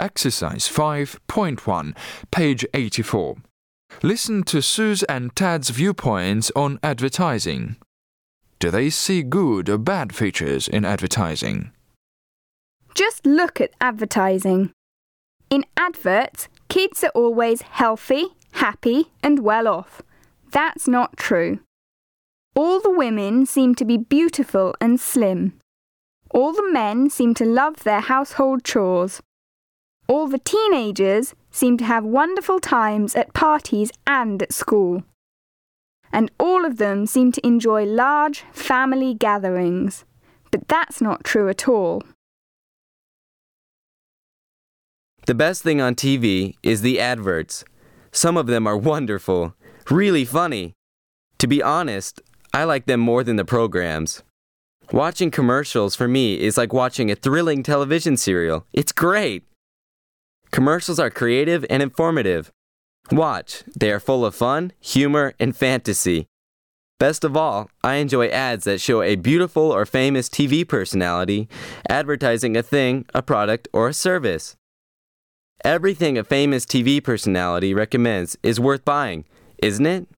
Exercise 5.1, page 84. Listen to Sue's and Tad's viewpoints on advertising. Do they see good or bad features in advertising? Just look at advertising. In adverts, kids are always healthy, happy, and well off. That's not true. All the women seem to be beautiful and slim. All the men seem to love their household chores. All the teenagers seem to have wonderful times at parties and at school. And all of them seem to enjoy large family gatherings. But that's not true at all. The best thing on TV is the adverts. Some of them are wonderful, really funny. To be honest, I like them more than the programs. Watching commercials for me is like watching a thrilling television serial. It's great. Commercials are creative and informative. Watch, they are full of fun, humor, and fantasy. Best of all, I enjoy ads that show a beautiful or famous TV personality advertising a thing, a product, or a service. Everything a famous TV personality recommends is worth buying, isn't it?